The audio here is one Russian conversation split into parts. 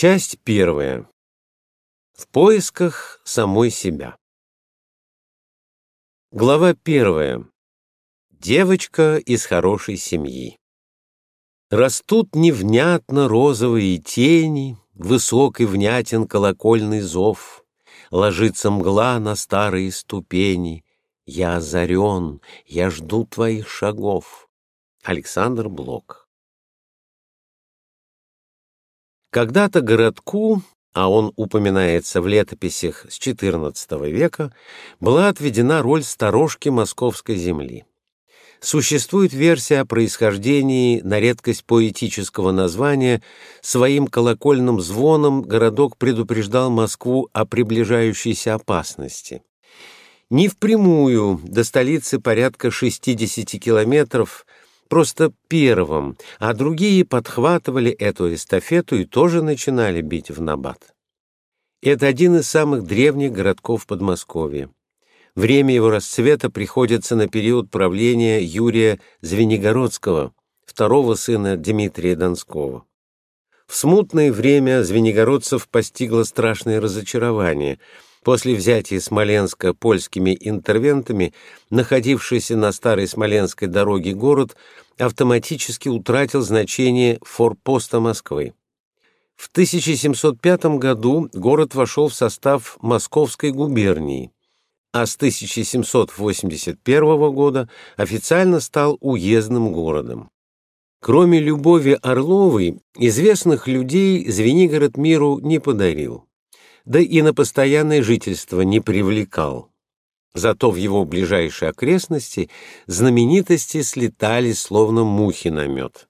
Часть первая. В поисках самой себя. Глава первая. Девочка из хорошей семьи. Растут невнятно розовые тени, Высок и внятен колокольный зов, Ложится мгла на старые ступени, Я озарен, я жду твоих шагов. Александр Блок Когда-то городку, а он упоминается в летописях с XIV века, была отведена роль сторожки московской земли. Существует версия о происхождении на редкость поэтического названия. Своим колокольным звоном городок предупреждал Москву о приближающейся опасности. Не впрямую, до столицы порядка 60 километров – просто первым, а другие подхватывали эту эстафету и тоже начинали бить в набат. Это один из самых древних городков Подмосковья. Время его расцвета приходится на период правления Юрия Звенигородского, второго сына Дмитрия Донского. В смутное время звенигородцев постигло страшное разочарование – После взятия Смоленска польскими интервентами, находившийся на старой Смоленской дороге город автоматически утратил значение форпоста Москвы. В 1705 году город вошел в состав Московской губернии, а с 1781 года официально стал уездным городом. Кроме Любови Орловой, известных людей Звенигород миру не подарил да и на постоянное жительство не привлекал. Зато в его ближайшей окрестности знаменитости слетали словно мухи на мед.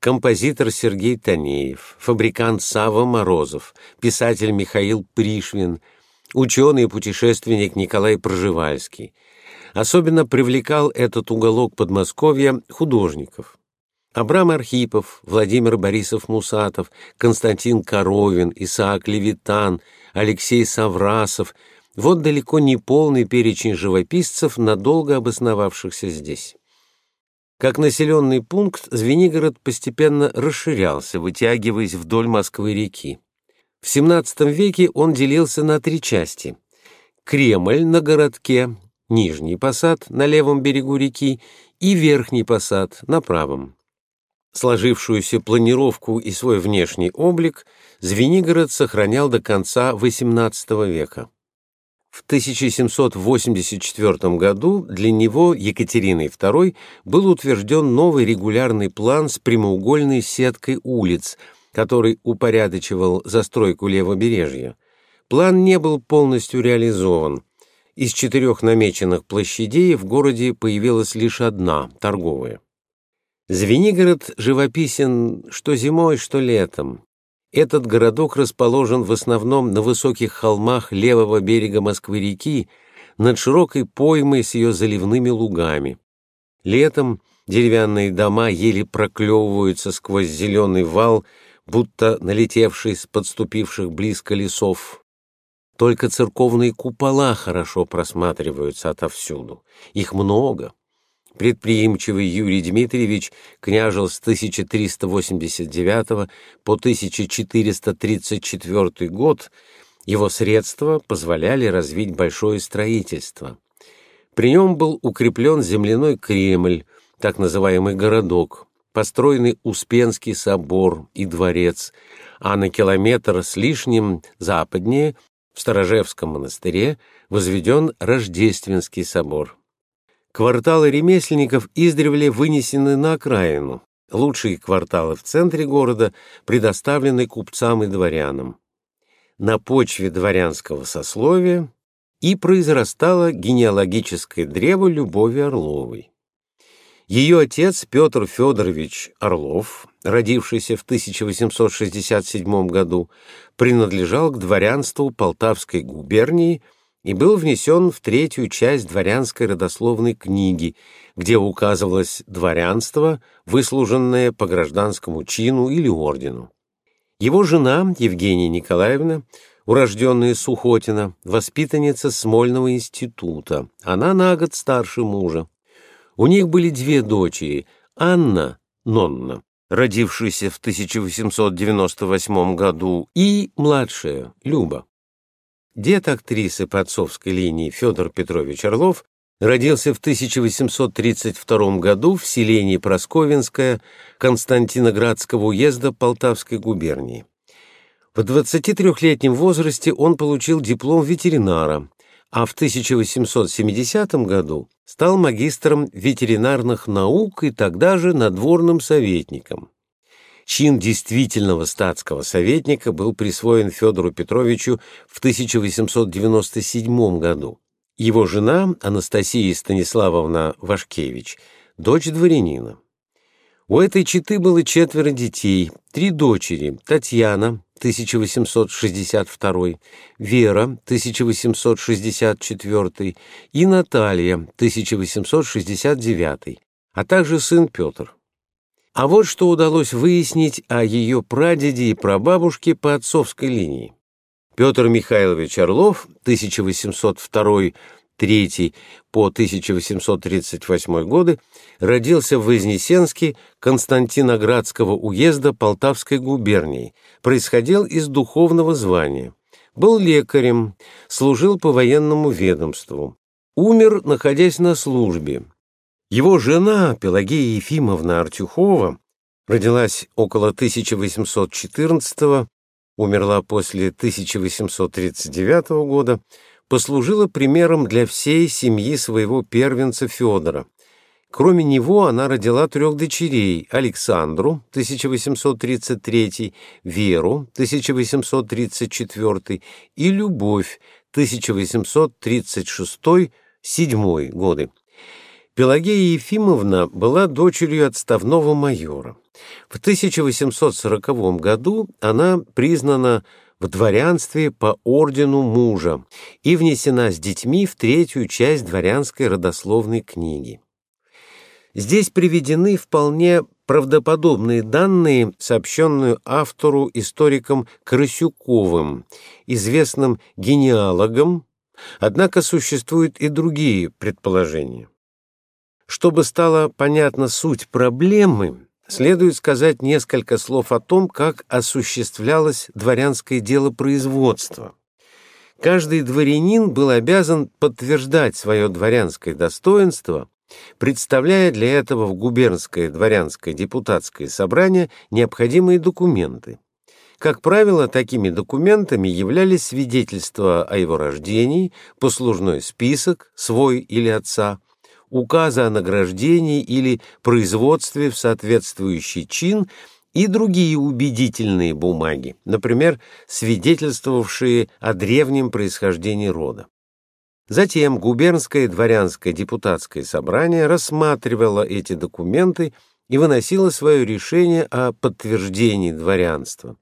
Композитор Сергей Танеев, фабрикант Сава Морозов, писатель Михаил Пришвин, ученый и путешественник Николай Проживальский. Особенно привлекал этот уголок Подмосковья художников. Абрам Архипов, Владимир Борисов-Мусатов, Константин Коровин, Исаак Левитан, Алексей Саврасов — вот далеко не полный перечень живописцев, надолго обосновавшихся здесь. Как населенный пункт, Звенигород постепенно расширялся, вытягиваясь вдоль Москвы-реки. В XVII веке он делился на три части. Кремль на городке, Нижний посад на левом берегу реки и Верхний посад на правом сложившуюся планировку и свой внешний облик Звенигород сохранял до конца XVIII века. В 1784 году для него Екатериной II был утвержден новый регулярный план с прямоугольной сеткой улиц, который упорядочивал застройку левобережья. План не был полностью реализован. Из четырех намеченных площадей в городе появилась лишь одна, торговая. Звенигород живописен что зимой, что летом. Этот городок расположен в основном на высоких холмах левого берега Москвы-реки, над широкой поймой с ее заливными лугами. Летом деревянные дома еле проклевываются сквозь зеленый вал, будто налетевший с подступивших близко лесов. Только церковные купола хорошо просматриваются отовсюду. Их много. Предприимчивый Юрий Дмитриевич княжил с 1389 по 1434 год, его средства позволяли развить большое строительство. При нем был укреплен земляной Кремль, так называемый городок, построенный Успенский собор и дворец, а на километр с лишним западнее, в Сторожевском монастыре, возведен Рождественский собор. Кварталы ремесленников издревле вынесены на окраину. Лучшие кварталы в центре города предоставлены купцам и дворянам. На почве дворянского сословия и произрастало генеалогическое древо Любови Орловой. Ее отец Петр Федорович Орлов, родившийся в 1867 году, принадлежал к дворянству Полтавской губернии – и был внесен в третью часть дворянской родословной книги, где указывалось дворянство, выслуженное по гражданскому чину или ордену. Его жена, Евгения Николаевна, урожденная Сухотина, воспитанница Смольного института, она на год старше мужа. У них были две дочери – Анна, Нонна, родившийся в 1898 году, и младшая, Люба. Дед актрисы по отцовской линии Федор Петрович Орлов родился в 1832 году в селении Просковинское Константиноградского уезда Полтавской губернии. В 23-летнем возрасте он получил диплом ветеринара, а в 1870 году стал магистром ветеринарных наук и тогда же надворным советником. Чин действительного статского советника был присвоен Федору Петровичу в 1897 году. Его жена Анастасия Станиславовна Вашкевич, дочь дворянина. У этой четы было четверо детей, три дочери – Татьяна, 1862, Вера, 1864 и Наталья, 1869, а также сын Петр. А вот что удалось выяснить о ее прадеде и прабабушке по отцовской линии. Петр Михайлович Орлов, 1802 3 по 1838 годы, родился в Вознесенске Константиноградского уезда Полтавской губернии, происходил из духовного звания. Был лекарем, служил по военному ведомству. Умер, находясь на службе. Его жена, Пелагея Ефимовна Артюхова, родилась около 1814 умерла после 1839 года, послужила примером для всей семьи своего первенца Федора. Кроме него она родила трех дочерей – Александру, 1833, Веру, 1834 и Любовь, 1836-7 годы. Пелагея Ефимовна была дочерью отставного майора. В 1840 году она признана в дворянстве по ордену мужа и внесена с детьми в третью часть дворянской родословной книги. Здесь приведены вполне правдоподобные данные, сообщенные автору историком Крысюковым, известным генеалогом, однако существуют и другие предположения. Чтобы стала понятна суть проблемы, следует сказать несколько слов о том, как осуществлялось дворянское дело производства. Каждый дворянин был обязан подтверждать свое дворянское достоинство, представляя для этого в губернское дворянское депутатское собрание необходимые документы. Как правило, такими документами являлись свидетельства о его рождении, послужной список, свой или отца, указа о награждении или производстве в соответствующий чин и другие убедительные бумаги, например, свидетельствовавшие о древнем происхождении рода. Затем губернское дворянское депутатское собрание рассматривало эти документы и выносило свое решение о подтверждении дворянства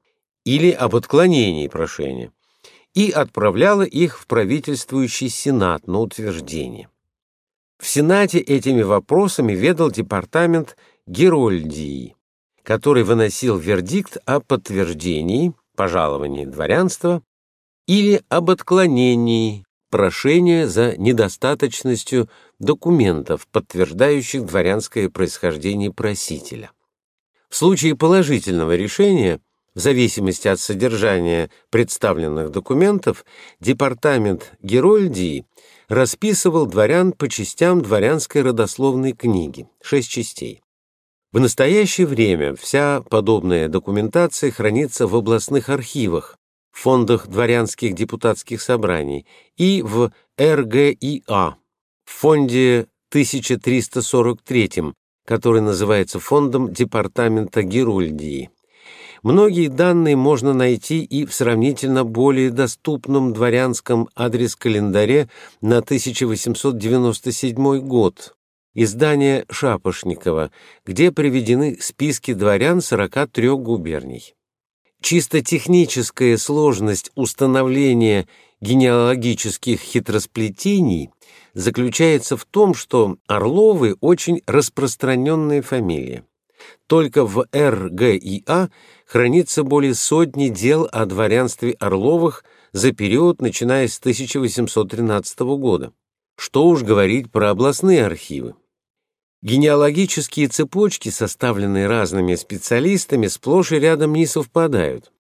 или об отклонении прошения и отправляло их в правительствующий сенат на утверждение. В Сенате этими вопросами ведал департамент Герольдии, который выносил вердикт о подтверждении, пожаловании дворянства или об отклонении прошения за недостаточностью документов, подтверждающих дворянское происхождение просителя. В случае положительного решения, в зависимости от содержания представленных документов, департамент Герольдии расписывал дворян по частям дворянской родословной книги, шесть частей. В настоящее время вся подобная документация хранится в областных архивах, фондах дворянских депутатских собраний и в РГИА, в фонде 1343, который называется фондом Департамента Герульдии. Многие данные можно найти и в сравнительно более доступном дворянском адрес-календаре на 1897 год, издание Шапошникова, где приведены списки дворян 43 губерний. Чисто техническая сложность установления генеалогических хитросплетений заключается в том, что Орловы очень распространенная фамилия. Только в РГИА хранится более сотни дел о дворянстве Орловых за период, начиная с 1813 года. Что уж говорить про областные архивы. Генеалогические цепочки, составленные разными специалистами, сплошь и рядом не совпадают.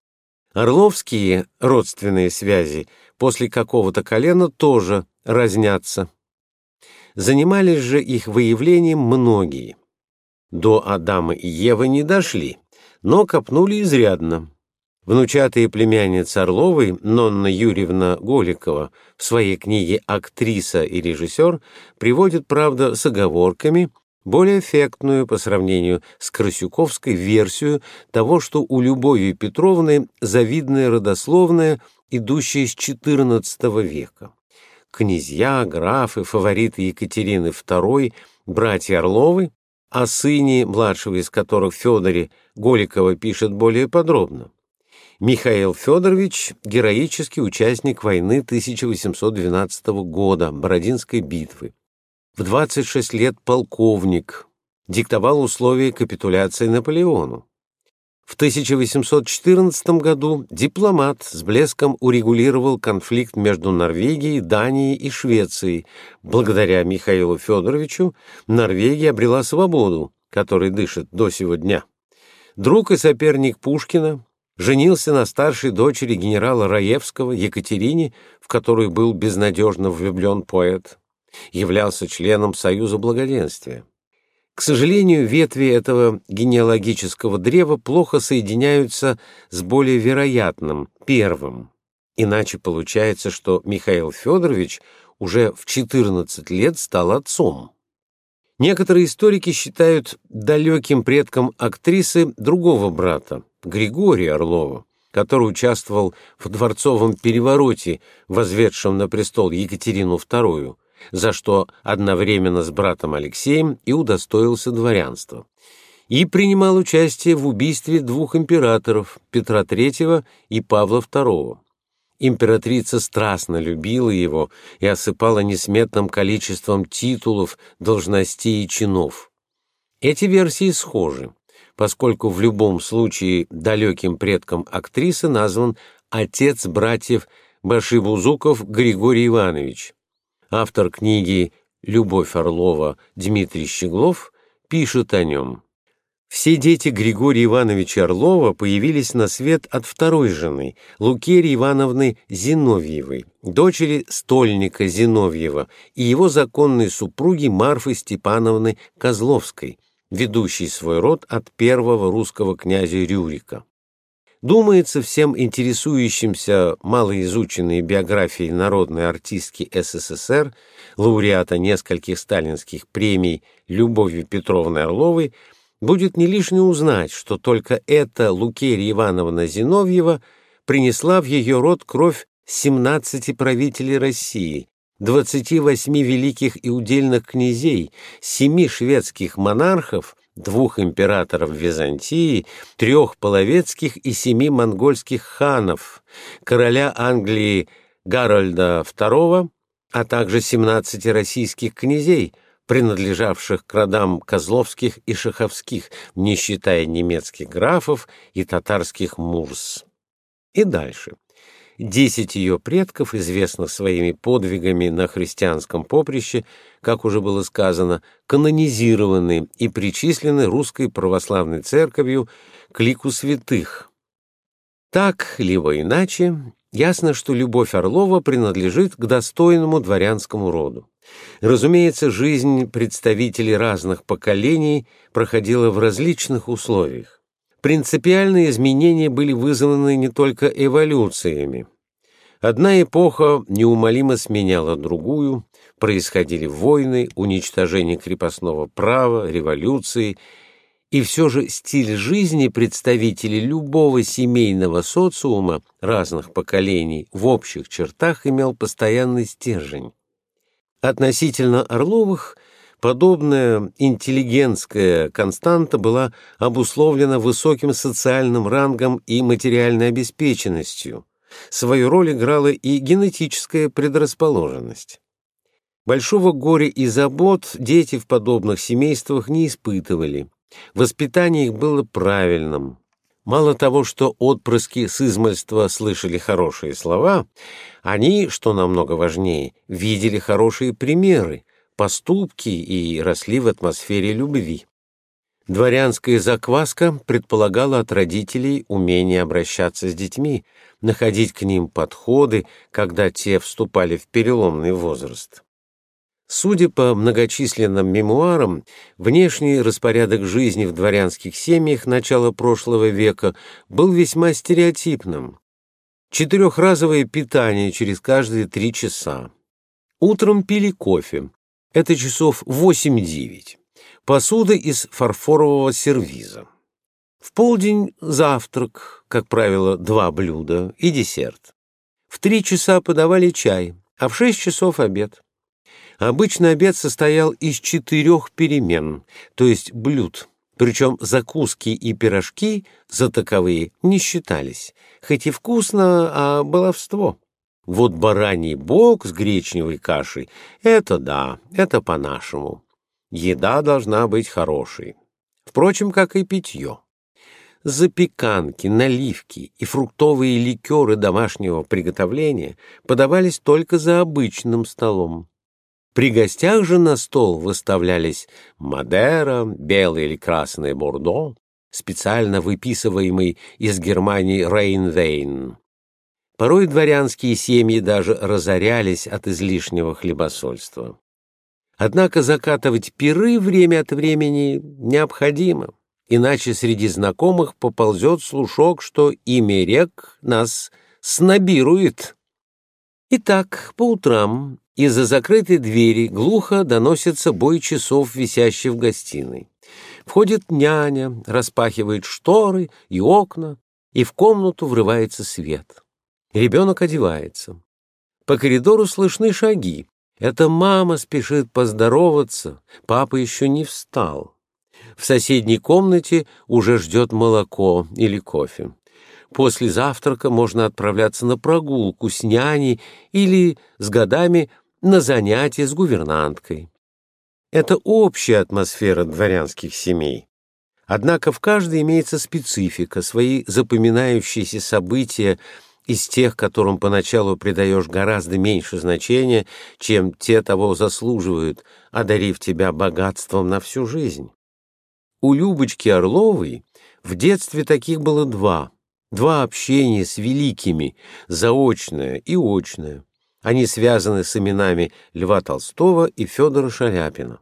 Орловские родственные связи после какого-то колена тоже разнятся. Занимались же их выявлением многие. До Адама и Евы не дошли, но копнули изрядно. Внучатая племянница Орловой, Нонна Юрьевна Голикова, в своей книге «Актриса и режиссер» приводит, правда, с оговорками, более эффектную по сравнению с Красюковской версию того, что у Любови Петровны завидная родословная, идущая с XIV века. Князья, графы, фавориты Екатерины II, братья Орловы, о сыне, младшего из которых Федоре, Голикова пишет более подробно. Михаил Федорович – героический участник войны 1812 года, Бородинской битвы в 26 лет полковник, диктовал условия капитуляции Наполеону. В 1814 году дипломат с блеском урегулировал конфликт между Норвегией, Данией и Швецией. Благодаря Михаилу Федоровичу Норвегия обрела свободу, которой дышит до сего дня. Друг и соперник Пушкина женился на старшей дочери генерала Раевского Екатерине, в которую был безнадежно влюблен поэт являлся членом Союза Благоденствия. К сожалению, ветви этого генеалогического древа плохо соединяются с более вероятным, первым. Иначе получается, что Михаил Федорович уже в 14 лет стал отцом. Некоторые историки считают далеким предком актрисы другого брата, Григория Орлова, который участвовал в дворцовом перевороте, возведшем на престол Екатерину II, за что одновременно с братом Алексеем и удостоился дворянства, и принимал участие в убийстве двух императоров Петра III и Павла II. Императрица страстно любила его и осыпала несметным количеством титулов, должностей и чинов. Эти версии схожи, поскольку в любом случае далеким предком актрисы назван отец братьев Башибузуков Григорий Иванович, Автор книги «Любовь Орлова» Дмитрий Щеглов пишет о нем. Все дети Григория Ивановича Орлова появились на свет от второй жены, Лукерии Ивановны Зиновьевой, дочери стольника Зиновьева и его законной супруги Марфы Степановны Козловской, ведущей свой род от первого русского князя Рюрика. Думается, всем интересующимся малоизученной биографией народной артистки СССР, лауреата нескольких сталинских премий Любови Петровны Орловой, будет не лишне узнать, что только эта Лукерия Ивановна Зиновьева принесла в ее род кровь 17 правителей России, 28 великих и удельных князей, семи шведских монархов – двух императоров Византии, трех половецких и семи монгольских ханов, короля Англии Гарольда II, а также 17 российских князей, принадлежавших к родам Козловских и Шаховских, не считая немецких графов и татарских мурс. И дальше. Десять ее предков, известных своими подвигами на христианском поприще, как уже было сказано, канонизированы и причислены русской православной церковью к лику святых. Так, либо иначе, ясно, что Любовь Орлова принадлежит к достойному дворянскому роду. Разумеется, жизнь представителей разных поколений проходила в различных условиях. Принципиальные изменения были вызваны не только эволюциями. Одна эпоха неумолимо сменяла другую, происходили войны, уничтожение крепостного права, революции, и все же стиль жизни представителей любого семейного социума разных поколений в общих чертах имел постоянный стержень. Относительно Орловых подобная интеллигентская константа была обусловлена высоким социальным рангом и материальной обеспеченностью. Свою роль играла и генетическая предрасположенность. Большого горя и забот дети в подобных семействах не испытывали. Воспитание их было правильным. Мало того, что отпрыски с измальства слышали хорошие слова, они, что намного важнее, видели хорошие примеры, поступки и росли в атмосфере любви. Дворянская закваска предполагала от родителей умение обращаться с детьми, находить к ним подходы, когда те вступали в переломный возраст. Судя по многочисленным мемуарам, внешний распорядок жизни в дворянских семьях начала прошлого века был весьма стереотипным. Четырехразовое питание через каждые три часа. Утром пили кофе. Это часов 8-9 посуда из фарфорового сервиза. В полдень завтрак, как правило, два блюда и десерт. В три часа подавали чай, а в шесть часов обед. Обычно обед состоял из четырех перемен, то есть блюд, причем закуски и пирожки за таковые не считались, хоть и вкусно, а баловство. Вот бараний бок с гречневой кашей — это да, это по-нашему. Еда должна быть хорошей. Впрочем, как и питье. Запеканки, наливки и фруктовые ликеры домашнего приготовления подавались только за обычным столом. При гостях же на стол выставлялись Мадера, белый или красный Бордо, специально выписываемый из Германии Рейнвейн. Порой дворянские семьи даже разорялись от излишнего хлебосольства. Однако закатывать пиры время от времени необходимо, иначе среди знакомых поползет слушок, что имя рек нас снобирует. Итак, по утрам из-за закрытой двери глухо доносится бой часов, висящий в гостиной. Входит няня, распахивает шторы и окна, и в комнату врывается свет. Ребенок одевается. По коридору слышны шаги. Это мама спешит поздороваться, папа еще не встал. В соседней комнате уже ждет молоко или кофе. После завтрака можно отправляться на прогулку с няней или с годами на занятия с гувернанткой. Это общая атмосфера дворянских семей. Однако в каждой имеется специфика, свои запоминающиеся события, из тех, которым поначалу придаешь гораздо меньше значения, чем те того заслуживают, одарив тебя богатством на всю жизнь. У Любочки Орловой в детстве таких было два. Два общения с великими, заочное и очное. Они связаны с именами Льва Толстого и Федора Шаляпина.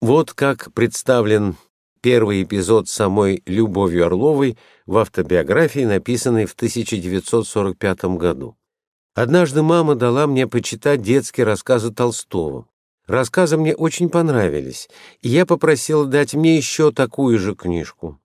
Вот как представлен первый эпизод самой Любовью Орловой в автобиографии, написанной в 1945 году. Однажды мама дала мне почитать детские рассказы Толстого. Рассказы мне очень понравились, и я попросила дать мне еще такую же книжку.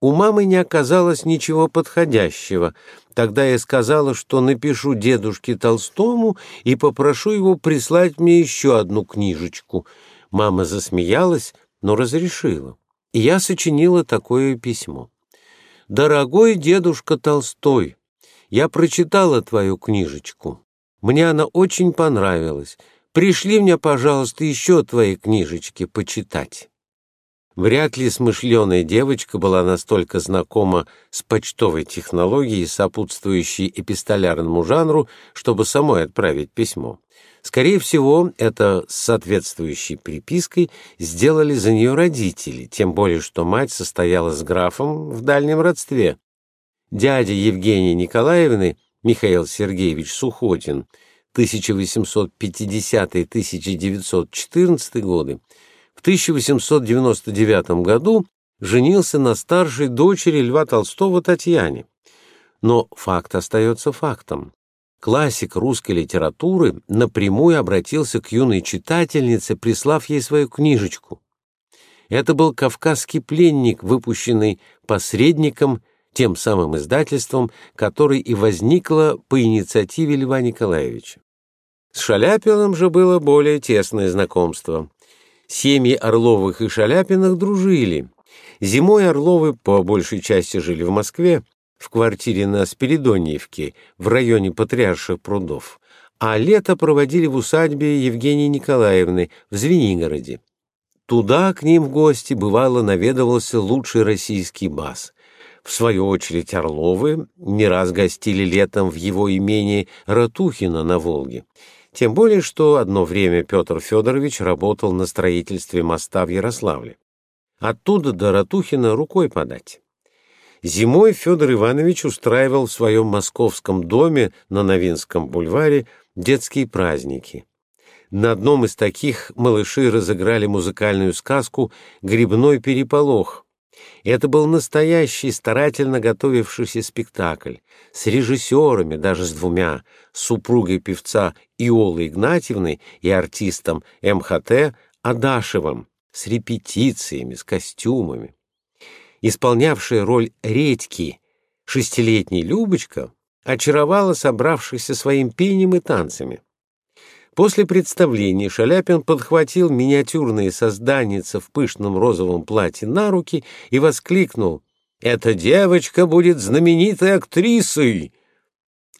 У мамы не оказалось ничего подходящего. Тогда я сказала, что напишу дедушке Толстому и попрошу его прислать мне еще одну книжечку. Мама засмеялась, но разрешила я сочинила такое письмо. «Дорогой дедушка Толстой, я прочитала твою книжечку. Мне она очень понравилась. Пришли мне, пожалуйста, еще твои книжечки почитать». Вряд ли смышленая девочка была настолько знакома с почтовой технологией, сопутствующей эпистолярному жанру, чтобы самой отправить письмо. Скорее всего, это с соответствующей припиской сделали за нее родители, тем более что мать состояла с графом в дальнем родстве. Дядя Евгении Николаевны, Михаил Сергеевич Сухотин, 1850-1914 годы, в 1899 году женился на старшей дочери Льва Толстого Татьяне. Но факт остается фактом классик русской литературы напрямую обратился к юной читательнице, прислав ей свою книжечку. Это был «Кавказский пленник», выпущенный посредником, тем самым издательством, который и возникло по инициативе Льва Николаевича. С Шаляпиным же было более тесное знакомство. Семьи Орловых и Шаляпиных дружили. Зимой Орловы по большей части жили в Москве, в квартире на Спиридоньевке в районе Патриарших прудов, а лето проводили в усадьбе Евгении Николаевны в Звенигороде. Туда к ним в гости бывало наведывался лучший российский бас. В свою очередь Орловы не раз гостили летом в его имении Ратухино на Волге. Тем более, что одно время Петр Федорович работал на строительстве моста в Ярославле. Оттуда до Ратухина рукой подать. Зимой Федор Иванович устраивал в своем московском доме на Новинском бульваре детские праздники. На одном из таких малыши разыграли музыкальную сказку «Грибной переполох». Это был настоящий, старательно готовившийся спектакль с режиссерами, даже с двумя, супругой певца Иолой Игнатьевной и артистом МХТ Адашевым, с репетициями, с костюмами. Исполнявшая роль редьки, шестилетняя Любочка очаровала собравшихся своим пением и танцами. После представления Шаляпин подхватил миниатюрные созданица в пышном розовом платье на руки и воскликнул «Эта девочка будет знаменитой актрисой!»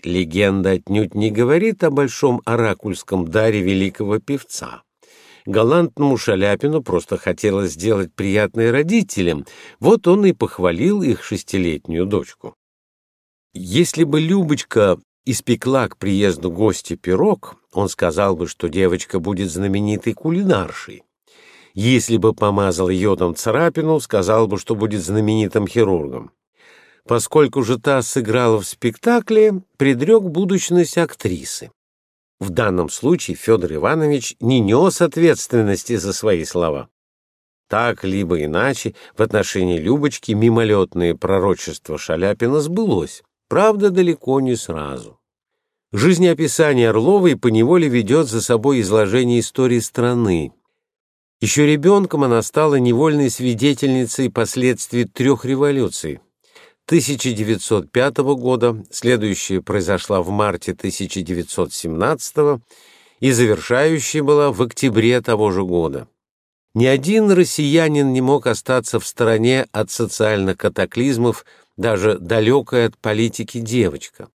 Легенда отнюдь не говорит о большом оракульском даре великого певца. Галантному Шаляпину просто хотелось сделать приятное родителям, вот он и похвалил их шестилетнюю дочку. Если бы Любочка испекла к приезду гостя пирог, он сказал бы, что девочка будет знаменитой кулинаршей. Если бы помазал йодом царапину, сказал бы, что будет знаменитым хирургом. Поскольку же та сыграла в спектакле, предрек будущность актрисы. В данном случае Федор Иванович не нес ответственности за свои слова. Так, либо иначе, в отношении Любочки мимолетное пророчество Шаляпина сбылось. Правда, далеко не сразу. Жизнеописание Орловой поневоле ведет за собой изложение истории страны. Еще ребенком она стала невольной свидетельницей последствий трех революций. 1905 года, следующая произошла в марте 1917 и завершающая была в октябре того же года. Ни один россиянин не мог остаться в стороне от социальных катаклизмов, даже далекая от политики девочка.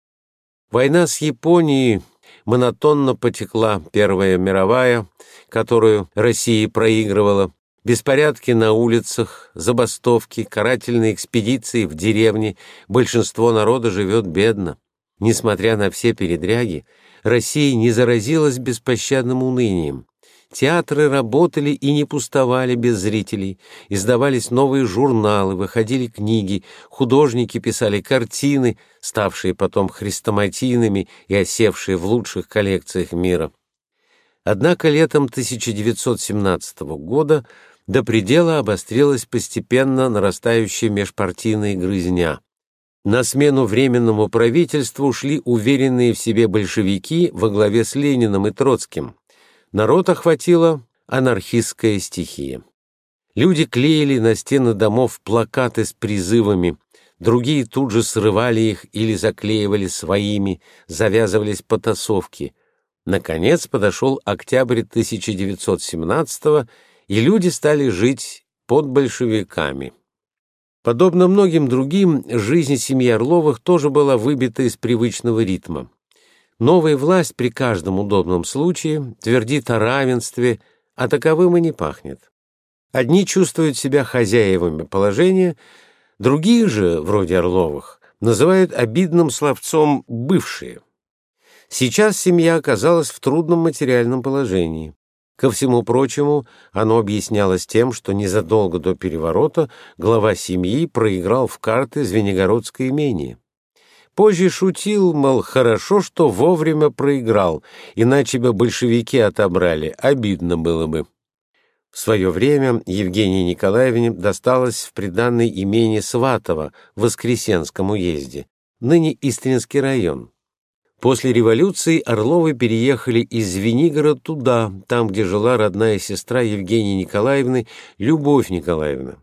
Война с Японией монотонно потекла Первая мировая, которую Россия проигрывала, беспорядки на улицах, забастовки, карательные экспедиции в деревне, большинство народа живет бедно. Несмотря на все передряги, Россия не заразилась беспощадным унынием. Театры работали и не пустовали без зрителей, издавались новые журналы, выходили книги, художники писали картины, ставшие потом хрестоматийными и осевшие в лучших коллекциях мира. Однако летом 1917 года до предела обострилась постепенно нарастающая межпартийная грызня. На смену Временному правительству ушли уверенные в себе большевики во главе с Лениным и Троцким народ охватила анархистская стихия. Люди клеили на стены домов плакаты с призывами, другие тут же срывали их или заклеивали своими, завязывались потасовки. Наконец подошел октябрь 1917 и люди стали жить под большевиками. Подобно многим другим, жизнь семьи Орловых тоже была выбита из привычного ритма. Новая власть при каждом удобном случае твердит о равенстве, а таковым и не пахнет. Одни чувствуют себя хозяевами положения, другие же, вроде Орловых, называют обидным словцом «бывшие». Сейчас семья оказалась в трудном материальном положении. Ко всему прочему, оно объяснялось тем, что незадолго до переворота глава семьи проиграл в карты Звенигородское имение. Позже шутил, мол, хорошо, что вовремя проиграл, иначе бы большевики отобрали, обидно было бы. В свое время Евгении Николаевне досталось в приданной имение Сватова в Воскресенском уезде, ныне Истринский район. После революции Орловы переехали из Звенигорода туда, там, где жила родная сестра Евгении Николаевны, Любовь Николаевна.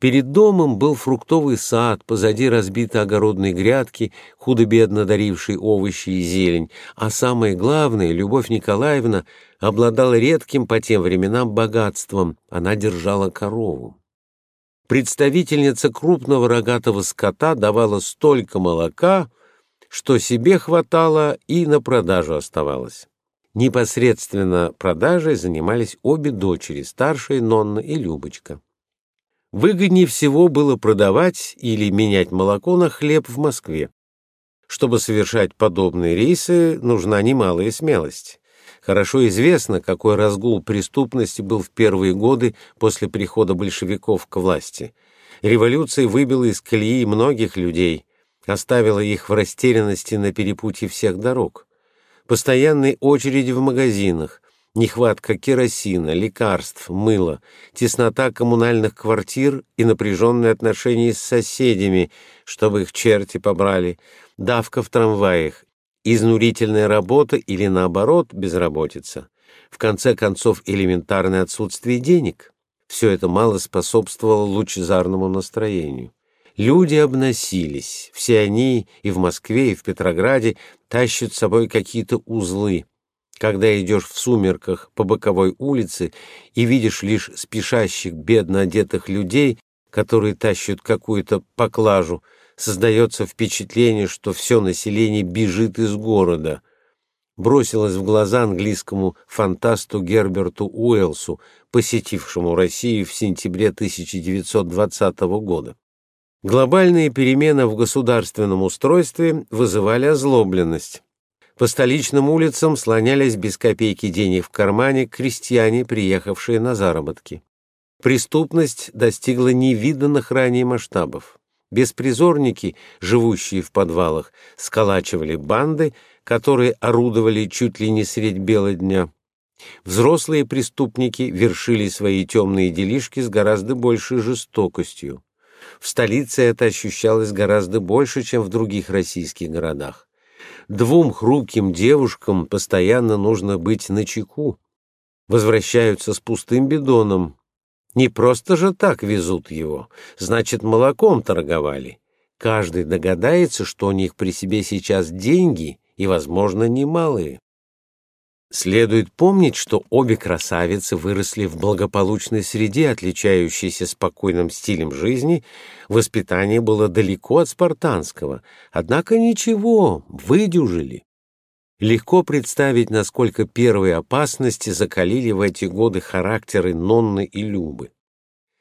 Перед домом был фруктовый сад, позади разбиты огородные грядки, худо-бедно дарившие овощи и зелень, а самое главное, Любовь Николаевна обладала редким по тем временам богатством, она держала корову. Представительница крупного рогатого скота давала столько молока, что себе хватало и на продажу оставалось. Непосредственно продажей занимались обе дочери, старшая Нонна и Любочка. Выгоднее всего было продавать или менять молоко на хлеб в Москве. Чтобы совершать подобные рейсы, нужна немалая смелость. Хорошо известно, какой разгул преступности был в первые годы после прихода большевиков к власти. Революция выбила из колеи многих людей, оставила их в растерянности на перепутье всех дорог. Постоянные очереди в магазинах, нехватка керосина, лекарств, мыла, теснота коммунальных квартир и напряженные отношения с соседями, чтобы их черти побрали, давка в трамваях, изнурительная работа или, наоборот, безработица. В конце концов, элементарное отсутствие денег. Все это мало способствовало лучезарному настроению. Люди обносились, все они и в Москве, и в Петрограде тащат с собой какие-то узлы. Когда идешь в сумерках по боковой улице и видишь лишь спешащих, бедно одетых людей, которые тащат какую-то поклажу, создается впечатление, что все население бежит из города. Бросилось в глаза английскому фантасту Герберту Уэллсу, посетившему Россию в сентябре 1920 года. Глобальные перемены в государственном устройстве вызывали озлобленность. По столичным улицам слонялись без копейки денег в кармане крестьяне, приехавшие на заработки. Преступность достигла невиданных ранее масштабов. Беспризорники, живущие в подвалах, сколачивали банды, которые орудовали чуть ли не средь бела дня. Взрослые преступники вершили свои темные делишки с гораздо большей жестокостью. В столице это ощущалось гораздо больше, чем в других российских городах. Двум хрупким девушкам постоянно нужно быть начеку. Возвращаются с пустым бидоном, не просто же так везут его, значит, молоком торговали. Каждый догадается, что у них при себе сейчас деньги и, возможно, немалые. Следует помнить, что обе красавицы выросли в благополучной среде, отличающейся спокойным стилем жизни. Воспитание было далеко от спартанского, однако ничего, выдюжили. Легко представить, насколько первые опасности закалили в эти годы характеры Нонны и Любы.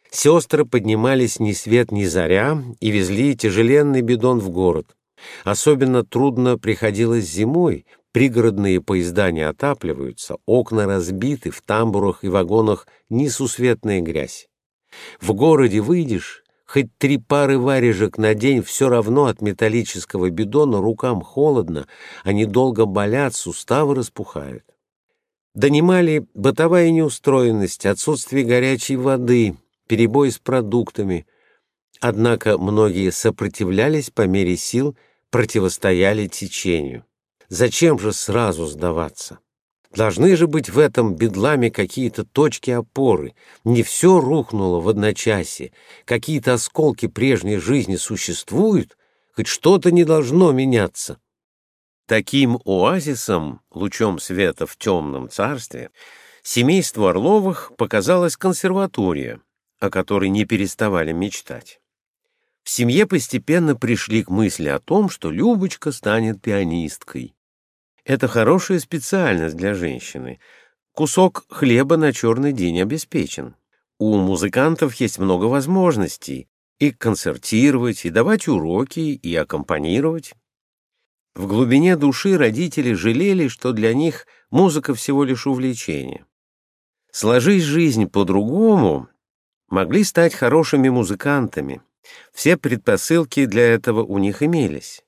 Сестры поднимались ни свет ни заря и везли тяжеленный бидон в город. Особенно трудно приходилось зимой, пригородные поезда не отапливаются, окна разбиты, в тамбурах и вагонах несусветная грязь. В городе выйдешь, Хоть три пары варежек на день все равно от металлического бидона рукам холодно, они долго болят, суставы распухают. Донимали бытовая неустроенность, отсутствие горячей воды, перебой с продуктами. Однако многие сопротивлялись по мере сил, противостояли течению. Зачем же сразу сдаваться? Должны же быть в этом бедламе какие-то точки опоры. Не все рухнуло в одночасье. Какие-то осколки прежней жизни существуют, хоть что-то не должно меняться. Таким оазисом, лучом света в темном царстве, семейству Орловых показалась консерватория, о которой не переставали мечтать. В семье постепенно пришли к мысли о том, что Любочка станет пианисткой. Это хорошая специальность для женщины. Кусок хлеба на черный день обеспечен. У музыкантов есть много возможностей и концертировать, и давать уроки, и аккомпанировать. В глубине души родители жалели, что для них музыка всего лишь увлечение. Сложись жизнь по-другому, могли стать хорошими музыкантами. Все предпосылки для этого у них имелись.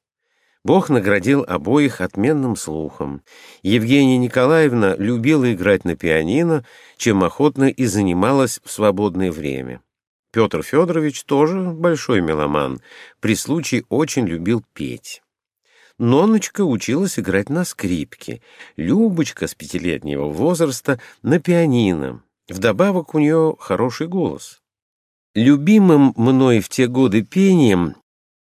Бог наградил обоих отменным слухом. Евгения Николаевна любила играть на пианино, чем охотно и занималась в свободное время. Петр Федорович тоже большой меломан, при случае очень любил петь. Ноночка училась играть на скрипке, Любочка с пятилетнего возраста на пианино. Вдобавок у нее хороший голос. Любимым мной в те годы пением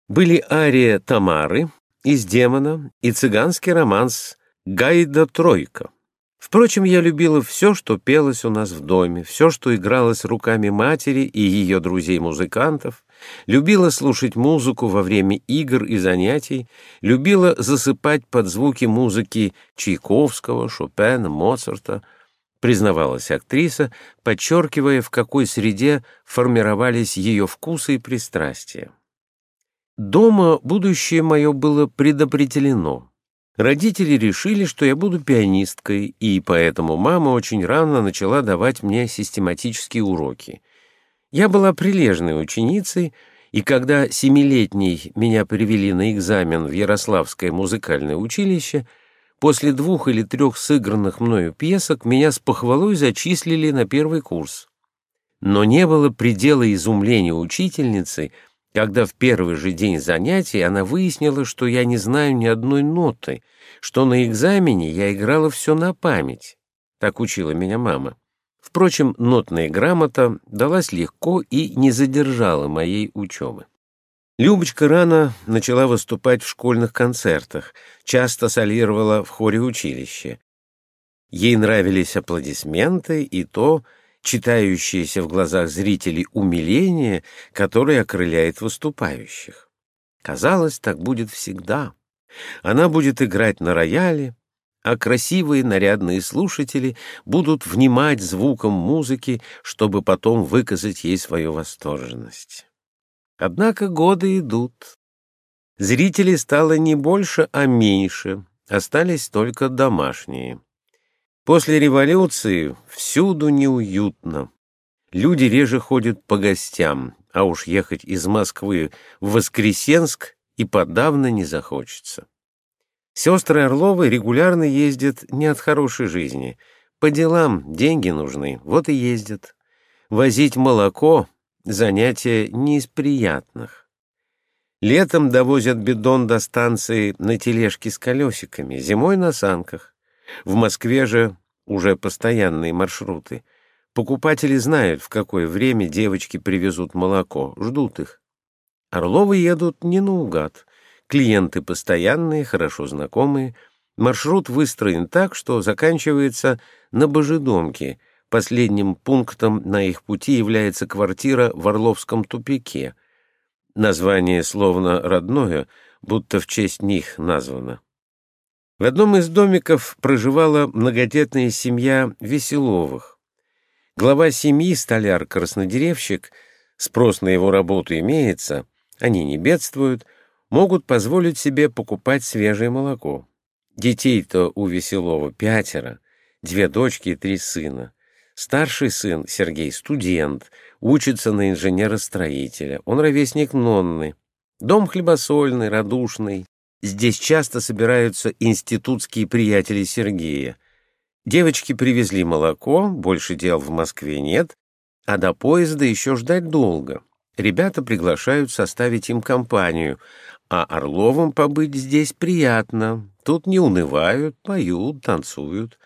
были ария Тамары, из «Демона» и цыганский романс «Гайда Тройка». Впрочем, я любила все, что пелось у нас в доме, все, что игралось руками матери и ее друзей-музыкантов, любила слушать музыку во время игр и занятий, любила засыпать под звуки музыки Чайковского, Шопена, Моцарта, признавалась актриса, подчеркивая, в какой среде формировались ее вкусы и пристрастия. Дома будущее мое было предопределено. Родители решили, что я буду пианисткой, и поэтому мама очень рано начала давать мне систематические уроки. Я была прилежной ученицей, и когда семилетней меня привели на экзамен в Ярославское музыкальное училище, после двух или трех сыгранных мною пьесок меня с похвалой зачислили на первый курс. Но не было предела изумления учительницы — когда в первый же день занятий она выяснила, что я не знаю ни одной ноты, что на экзамене я играла все на память. Так учила меня мама. Впрочем, нотная грамота далась легко и не задержала моей учебы. Любочка рано начала выступать в школьных концертах, часто солировала в хоре училища. Ей нравились аплодисменты и то, читающееся в глазах зрителей умиление, которое окрыляет выступающих. Казалось, так будет всегда. Она будет играть на рояле, а красивые нарядные слушатели будут внимать звуком музыки, чтобы потом выказать ей свою восторженность. Однако годы идут. Зрителей стало не больше, а меньше, остались только домашние. После революции всюду неуютно. Люди реже ходят по гостям, а уж ехать из Москвы в Воскресенск и подавно не захочется. Сестры Орловы регулярно ездят не от хорошей жизни. По делам деньги нужны, вот и ездят. Возить молоко — занятие не из приятных. Летом довозят бидон до станции на тележке с колесиками, зимой на санках. В Москве же уже постоянные маршруты. Покупатели знают, в какое время девочки привезут молоко, ждут их. Орловы едут не наугад. Клиенты постоянные, хорошо знакомые. Маршрут выстроен так, что заканчивается на Божедомке. Последним пунктом на их пути является квартира в Орловском тупике. Название словно родное, будто в честь них названо. В одном из домиков проживала многодетная семья Веселовых. Глава семьи, столяр-краснодеревщик, спрос на его работу имеется, они не бедствуют, могут позволить себе покупать свежее молоко. Детей-то у Веселова пятеро, две дочки и три сына. Старший сын, Сергей, студент, учится на инженера-строителя, он ровесник Нонны. Дом хлебосольный, радушный, Здесь часто собираются институтские приятели Сергея. Девочки привезли молоко, больше дел в Москве нет, а до поезда еще ждать долго. Ребята приглашают составить им компанию, а Орловым побыть здесь приятно. Тут не унывают, поют, танцуют.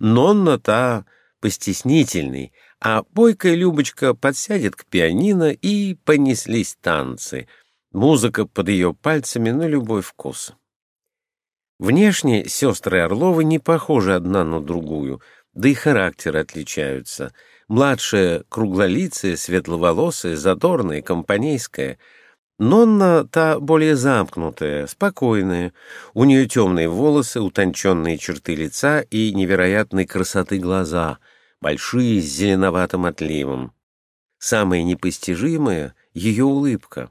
Нонна та постеснительный, а бойкая Любочка подсядет к пианино, и понеслись танцы — Музыка под ее пальцами на любой вкус. Внешне сестры Орловы не похожи одна на другую, да и характеры отличаются. Младшая круглолицая, светловолосая, задорная, компанейская. Нонна та более замкнутая, спокойная. У нее темные волосы, утонченные черты лица и невероятной красоты глаза, большие с зеленоватым отливом. Самое непостижимое — ее улыбка.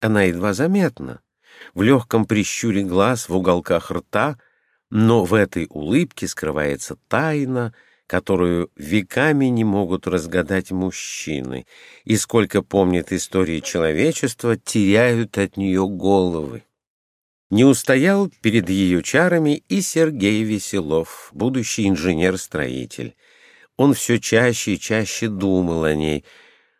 Она едва заметна, в легком прищуре глаз, в уголках рта, но в этой улыбке скрывается тайна, которую веками не могут разгадать мужчины, и сколько помнит истории человечества, теряют от нее головы. Не устоял перед ее чарами и Сергей Веселов, будущий инженер-строитель. Он все чаще и чаще думал о ней —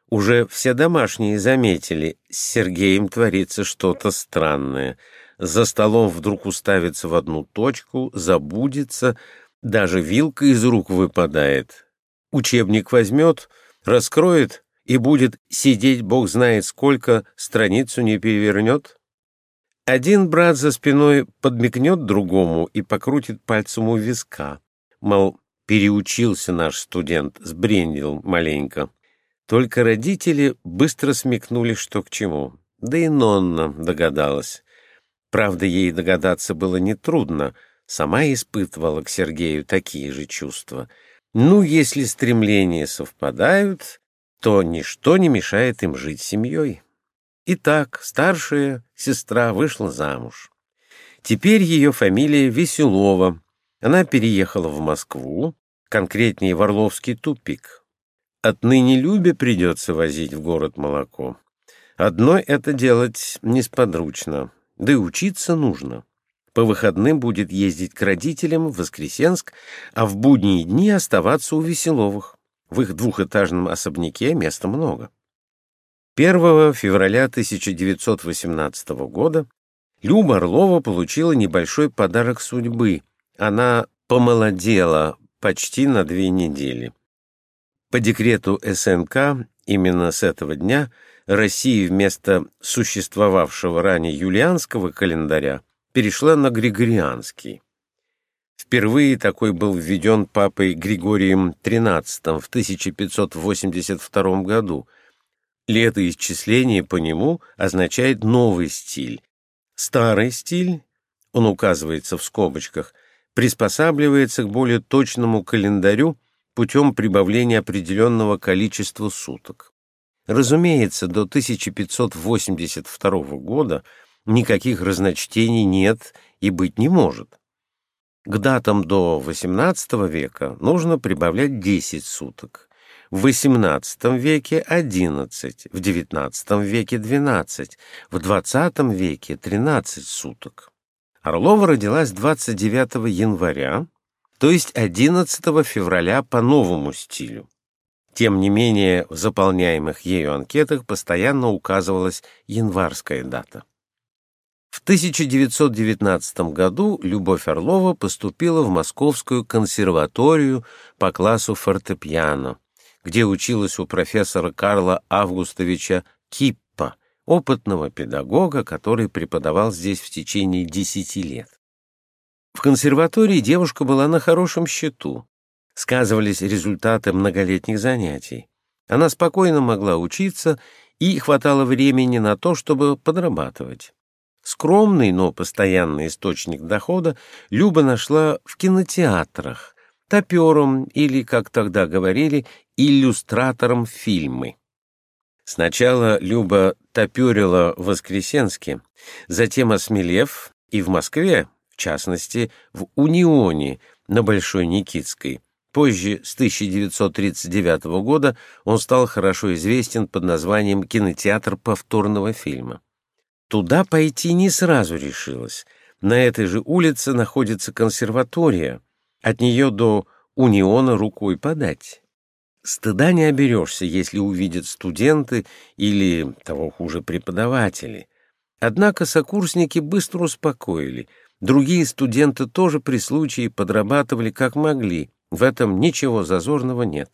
уже все домашние заметили, с Сергеем творится что-то странное. За столом вдруг уставится в одну точку, забудется, даже вилка из рук выпадает. Учебник возьмет, раскроет и будет сидеть бог знает сколько, страницу не перевернет. Один брат за спиной подмигнет другому и покрутит пальцем у виска. Мол, переучился наш студент, сбрендил маленько. Только родители быстро смекнули, что к чему. Да и Нонна догадалась. Правда, ей догадаться было нетрудно. Сама испытывала к Сергею такие же чувства. Ну, если стремления совпадают, то ничто не мешает им жить семьей. Итак, старшая сестра вышла замуж. Теперь ее фамилия Веселова. Она переехала в Москву, конкретнее в Орловский тупик. Отныне Любе придется возить в город молоко. Одной это делать несподручно, да и учиться нужно. По выходным будет ездить к родителям в Воскресенск, а в будние дни оставаться у Веселовых. В их двухэтажном особняке места много. 1 февраля 1918 года Люба Орлова получила небольшой подарок судьбы. Она помолодела почти на две недели. По декрету СНК именно с этого дня Россия вместо существовавшего ранее юлианского календаря перешла на григорианский. Впервые такой был введен папой Григорием XIII в 1582 году. Летоисчисление по нему означает новый стиль. Старый стиль, он указывается в скобочках, приспосабливается к более точному календарю путем прибавления определенного количества суток. Разумеется, до 1582 года никаких разночтений нет и быть не может. К датам до XVIII века нужно прибавлять 10 суток, в XVIII веке 11, в XIX веке 12, в XX веке 13 суток. Орлова родилась 29 января, то есть 11 февраля по новому стилю. Тем не менее, в заполняемых ею анкетах постоянно указывалась январская дата. В 1919 году Любовь Орлова поступила в Московскую консерваторию по классу фортепиано, где училась у профессора Карла Августовича Киппа, опытного педагога, который преподавал здесь в течение десяти лет. В консерватории девушка была на хорошем счету. Сказывались результаты многолетних занятий. Она спокойно могла учиться, и хватало времени на то, чтобы подрабатывать. Скромный, но постоянный источник дохода Люба нашла в кинотеатрах, топером или, как тогда говорили, иллюстратором фильмы. Сначала Люба топерила в Воскресенске, затем, осмелев, и в Москве, в частности, в Унионе на Большой Никитской. Позже, с 1939 года, он стал хорошо известен под названием «Кинотеатр повторного фильма». Туда пойти не сразу решилась. На этой же улице находится консерватория. От нее до униона рукой подать. Стыда не оберешься, если увидят студенты или, того хуже, преподаватели. Однако сокурсники быстро успокоили. Другие студенты тоже при случае подрабатывали как могли. В этом ничего зазорного нет.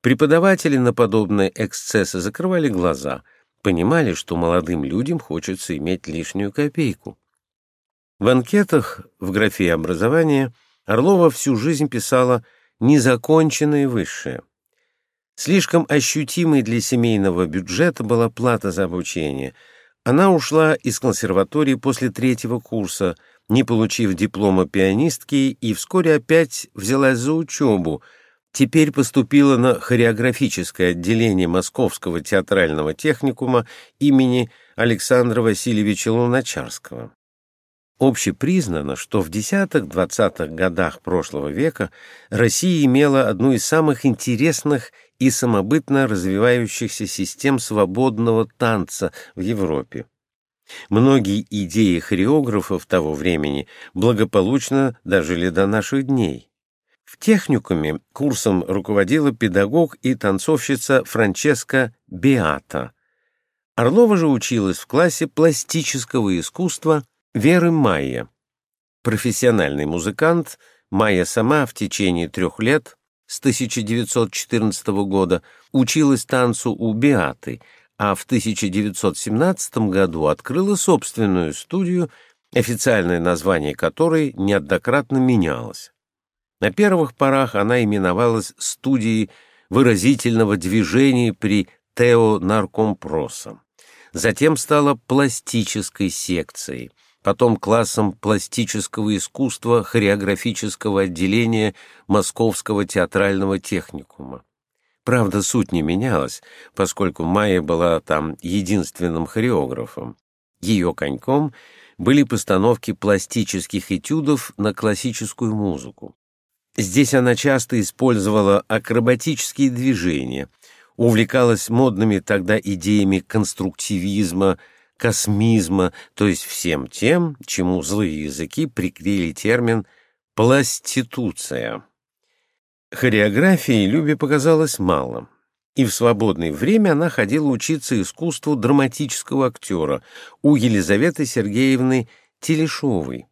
Преподаватели на подобные эксцессы закрывали глаза — понимали, что молодым людям хочется иметь лишнюю копейку. В анкетах в графе образования Орлова всю жизнь писала «незаконченное высшее». Слишком ощутимой для семейного бюджета была плата за обучение. Она ушла из консерватории после третьего курса, не получив диплома пианистки, и вскоре опять взялась за учебу — теперь поступила на хореографическое отделение Московского театрального техникума имени Александра Васильевича Луначарского. Общепризнано, что в десятых-двадцатых годах прошлого века Россия имела одну из самых интересных и самобытно развивающихся систем свободного танца в Европе. Многие идеи хореографов того времени благополучно дожили до наших дней. В техникуме курсом руководила педагог и танцовщица Франческа Беата. Орлова же училась в классе пластического искусства Веры Майя. Профессиональный музыкант, Майя сама в течение трех лет, с 1914 года, училась танцу у Беаты, а в 1917 году открыла собственную студию, официальное название которой неоднократно менялось. На первых порах она именовалась студией выразительного движения при Тео Наркомпроса. Затем стала пластической секцией, потом классом пластического искусства хореографического отделения Московского театрального техникума. Правда, суть не менялась, поскольку Майя была там единственным хореографом. Ее коньком были постановки пластических этюдов на классическую музыку. Здесь она часто использовала акробатические движения, увлекалась модными тогда идеями конструктивизма, космизма, то есть всем тем, чему злые языки прикрили термин «плаституция». Хореографии Любе показалось мало, и в свободное время она ходила учиться искусству драматического актера у Елизаветы Сергеевны Телешовой.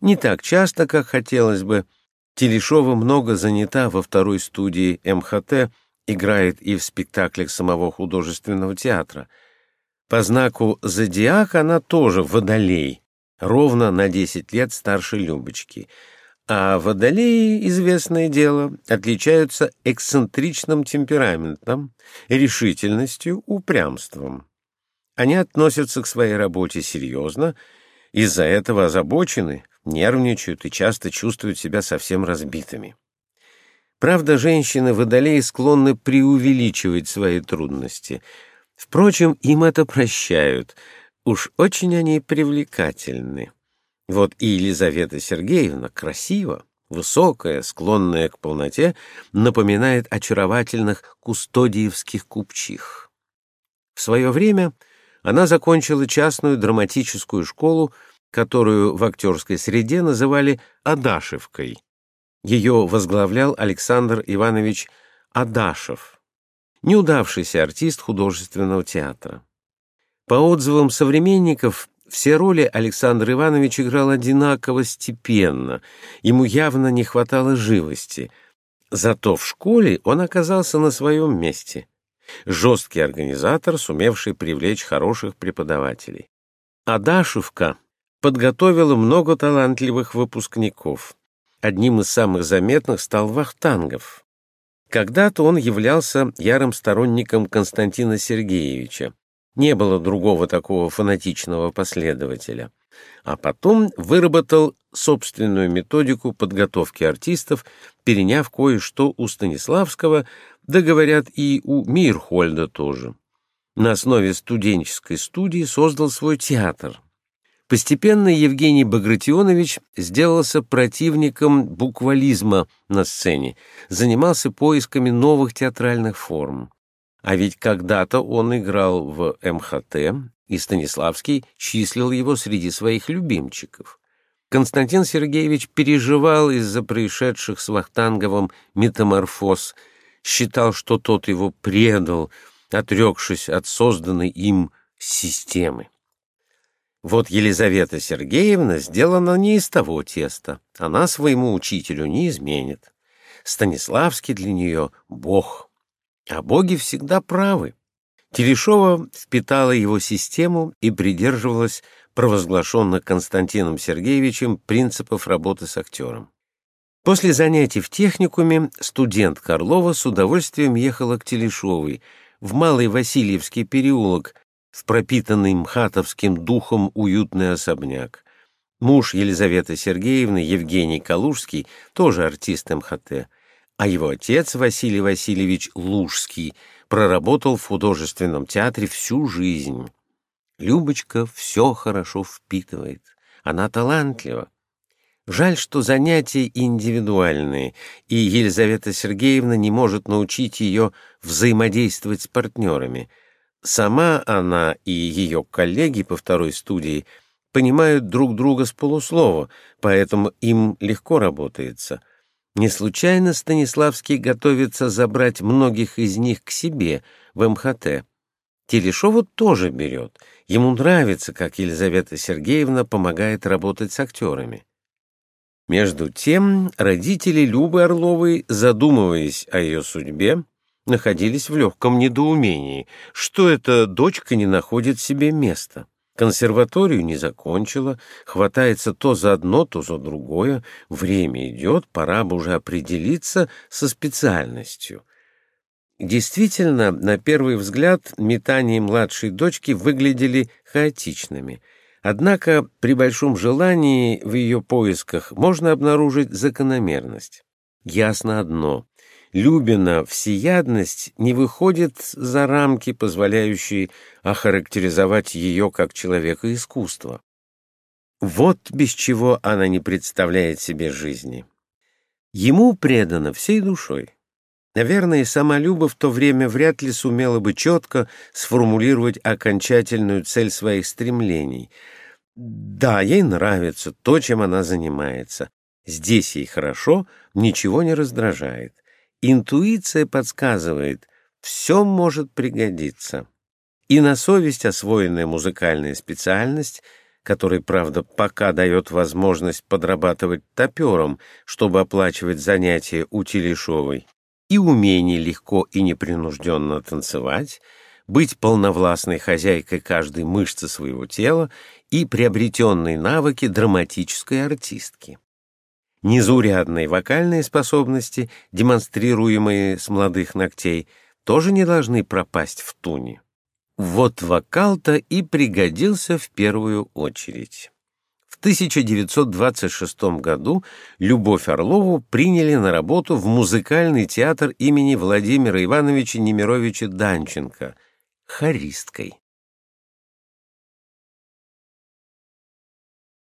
Не так часто, как хотелось бы, Телешова много занята во второй студии МХТ, играет и в спектаклях самого художественного театра. По знаку «Зодиак» она тоже водолей, ровно на 10 лет старше Любочки. А водолеи, известное дело, отличаются эксцентричным темпераментом, решительностью, упрямством. Они относятся к своей работе серьезно, из-за этого озабочены, нервничают и часто чувствуют себя совсем разбитыми. Правда, женщины-водолеи склонны преувеличивать свои трудности. Впрочем, им это прощают. Уж очень они привлекательны. Вот и Елизавета Сергеевна красива, высокая, склонная к полноте, напоминает очаровательных кустодиевских купчих. В свое время она закончила частную драматическую школу которую в актерской среде называли «Адашевкой». Ее возглавлял Александр Иванович Адашев, неудавшийся артист художественного театра. По отзывам современников, все роли Александр Иванович играл одинаково степенно, ему явно не хватало живости. Зато в школе он оказался на своем месте. Жесткий организатор, сумевший привлечь хороших преподавателей. Адашевка подготовила много талантливых выпускников. Одним из самых заметных стал Вахтангов. Когда-то он являлся ярым сторонником Константина Сергеевича. Не было другого такого фанатичного последователя. А потом выработал собственную методику подготовки артистов, переняв кое-что у Станиславского, да, говорят, и у Мирхольда тоже. На основе студенческой студии создал свой театр — Постепенно Евгений Багратионович сделался противником буквализма на сцене, занимался поисками новых театральных форм. А ведь когда-то он играл в МХТ, и Станиславский числил его среди своих любимчиков. Константин Сергеевич переживал из-за происшедших с Вахтанговым метаморфоз, считал, что тот его предал, отрекшись от созданной им системы. Вот Елизавета Сергеевна сделана не из того теста. Она своему учителю не изменит. Станиславский для нее — бог. А боги всегда правы. Телешова впитала его систему и придерживалась провозглашенных Константином Сергеевичем принципов работы с актером. После занятий в техникуме студент Карлова с удовольствием ехала к Телешовой в Малый Васильевский переулок, в пропитанный мхатовским духом уютный особняк. Муж Елизаветы Сергеевны, Евгений Калужский, тоже артист МХТ, а его отец Василий Васильевич Лужский проработал в художественном театре всю жизнь. Любочка все хорошо впитывает, она талантлива. Жаль, что занятия индивидуальные, и Елизавета Сергеевна не может научить ее взаимодействовать с партнерами — Сама она и ее коллеги по второй студии понимают друг друга с полуслова, поэтому им легко работается. Не случайно Станиславский готовится забрать многих из них к себе в МХТ. Телешову тоже берет. Ему нравится, как Елизавета Сергеевна помогает работать с актерами. Между тем, родители Любы Орловой, задумываясь о ее судьбе, находились в легком недоумении, что эта дочка не находит себе места. Консерваторию не закончила, хватается то за одно, то за другое, время идет, пора бы уже определиться со специальностью. Действительно, на первый взгляд, метания младшей дочки выглядели хаотичными. Однако при большом желании в ее поисках можно обнаружить закономерность. Ясно одно Любина всеядность не выходит за рамки, позволяющие охарактеризовать ее как человека искусства. Вот без чего она не представляет себе жизни. Ему предана всей душой. Наверное, сама Люба в то время вряд ли сумела бы четко сформулировать окончательную цель своих стремлений. Да, ей нравится то, чем она занимается. Здесь ей хорошо, ничего не раздражает. Интуиция подсказывает, все может пригодиться. И на совесть освоенная музыкальная специальность — который, правда, пока дает возможность подрабатывать топером, чтобы оплачивать занятия у Телешовой, и умение легко и непринужденно танцевать, быть полновластной хозяйкой каждой мышцы своего тела и приобретенные навыки драматической артистки. Незаурядные вокальные способности, демонстрируемые с молодых ногтей, тоже не должны пропасть в туне. Вот вокал-то и пригодился в первую очередь. В 1926 году Любовь Орлову приняли на работу в музыкальный театр имени Владимира Ивановича Немировича Данченко, хористкой.